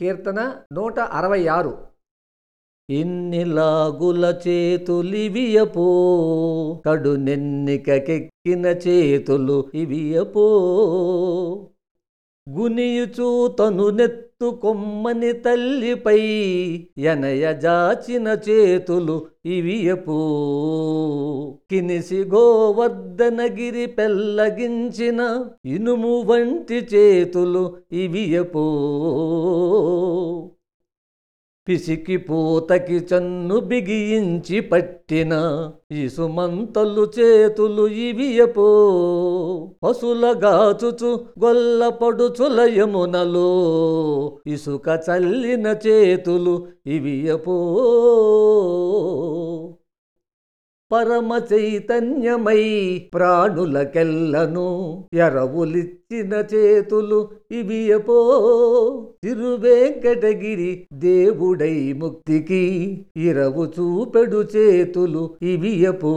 కీర్తన నూట అరవై ఆరు. ఇన్ని లాగుల చేతులివియపో కడు నెన్నికెక్కిన చేతులు ఇవియపో. గునియుచూ తను నెత్తు కొమ్మని తల్లిపై ఎనయ జాచిన చేతులు ఇవియపో. కినిసి గోవర్ధనగిరి పెల్లగించిన ఇనుము వంటి చేతులు ఇవియపో పిసికి పూతకి చన్ను బిగించి పట్టిన ఇసుమంతలు చేతులు ఇవియపో పశుల గాచుచు ఇసుక చల్లిన చేతులు ఇవియపో పరమ చైతన్యమై ప్రాణులకెల్లను. ఎరవులిచ్చిన చేతులు ఇవియపో తిరువేంకటగిరి దేవుడై ముక్తికి ఇరవు చూపెడు చేతులు ఇవియపో